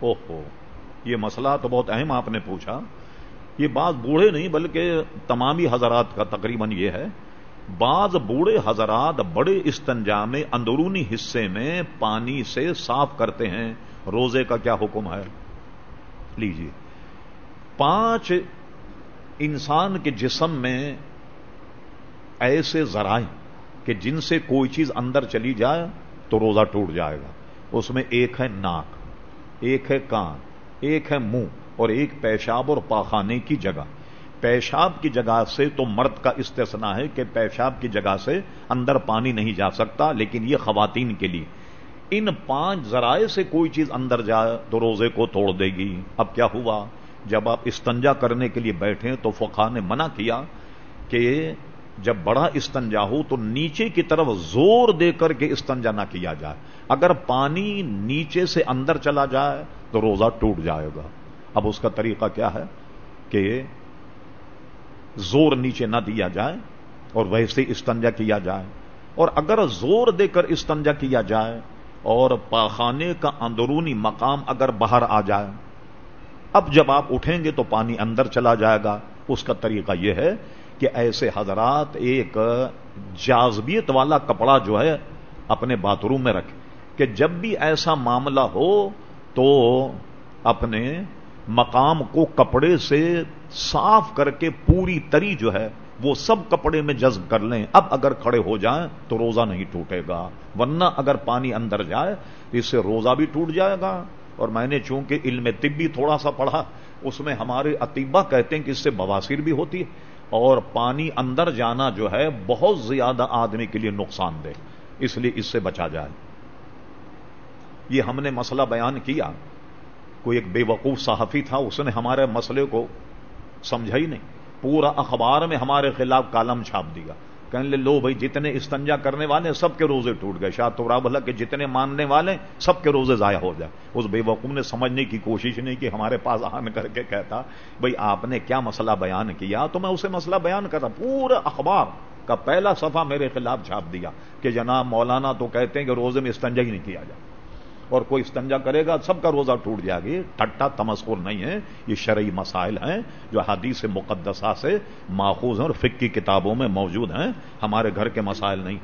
اوہو، یہ مسئلہ تو بہت اہم آپ نے پوچھا۔ یہ بات بوڑھے نہیں، بلکہ تمامی حضرات کا تقریباً یہ ہے۔ بعض بوڑھے حضرات بڑے استنجا میں، اندرونی حصے میں پانی سے صاف کرتے ہیں۔ روزے کا کیا حکم ہے؟ لیجیے پانچ انسان کے جسم میں ایسے ذرائع کہ جن سے کوئی چیز اندر چلی جائے تو روزہ ٹوٹ جائے گا۔ اس میں ایک ہے ناک۔ ایک ہے کان، ایک ہے منہ، اور ایک پیشاب اور پاخانے کی جگہ۔ پیشاب کی جگہ سے تو مرد کا استثنا ہے کہ پیشاب کی جگہ سے اندر پانی نہیں جا سکتا، لیکن یہ خواتین کے لیے۔ ان پانچ ذرائع سے کوئی چیز اندر جائے تو روزے کو توڑ دے گی۔ اب کیا ہوا؟ جب آپ استنجا کرنے کے لیے بیٹھے تو فقہ نے منع کیا کہ جب بڑا استنجا ہو تو نیچے کی طرف زور دے کر کے استنجا نہ کیا جائے۔ اگر پانی نیچے سے اندر چلا جائے تو روزہ ٹوٹ جائے گا۔ اب اس کا طریقہ کیا ہے کہ زور نیچے نہ دیا جائے اور ویسے استنجا کیا جائے۔ اور اگر زور دے کر استنجا کیا جائے اور پاخانے کا اندرونی مقام اگر باہر آ جائے، اب جب آپ اٹھیں گے تو پانی اندر چلا جائے گا۔ اس کا طریقہ یہ ہے کہ ایسے حضرات ایک جازبیت والا کپڑا جو ہے اپنے باتھ روم میں رکھے کہ جب بھی ایسا معاملہ ہو تو اپنے مقام کو کپڑے سے صاف کر کے پوری تری جو ہے وہ سب کپڑے میں جذب کر لیں۔ اب اگر کھڑے ہو جائیں تو روزہ نہیں ٹوٹے گا، ورنہ اگر پانی اندر جائے تو اس سے روزہ بھی ٹوٹ جائے گا۔ اور میں نے چونکہ علم طبی تھوڑا سا پڑھا، اس میں ہمارے اطیبہ کہتے ہیں کہ اس سے بواسیر بھی ہوتی ہے۔ اور پانی اندر جانا جو ہے، بہت زیادہ آدمی کے لیے نقصان دہ، اس لیے اس سے بچا جائے۔ یہ ہم نے مسئلہ بیان کیا۔ کوئی ایک بے وقوف صحافی تھا، اس نے ہمارے مسئلے کو سمجھا ہی نہیں۔ پورا اخبار میں ہمارے خلاف کالم چھاپ دیا۔ کہنے لے، لو بھائی، جتنے استنجا کرنے والے سب کے روزے ٹوٹ گئے۔ شاہ تو بھلا کہ جتنے ماننے والے سب کے روزے ضائع ہو جائے۔ اس بے وقوف نے سمجھنے کی کوشش نہیں کہ ہمارے پاس آن کر کے کہتا، بھائی، آپ نے کیا مسئلہ بیان کیا؟ تو میں اسے مسئلہ بیان کرتا پورا اخبار کا پہلا صفحہ میرے خلاف چھاپ دیا کہ جناب مولانا تو کہتے ہیں کہ روزے میں استنجا ہی نہیں کیا جائے۔ اور کوئی استنجا کرے گا، سب کا روزہ ٹوٹ جائے گی ٹھٹا تمسکر نہیں ہے، یہ شرعی مسائل ہیں جو حدیث مقدسہ سے ماخوذ ہیں اور فکی کتابوں میں موجود ہیں۔ ہمارے گھر کے مسائل نہیں۔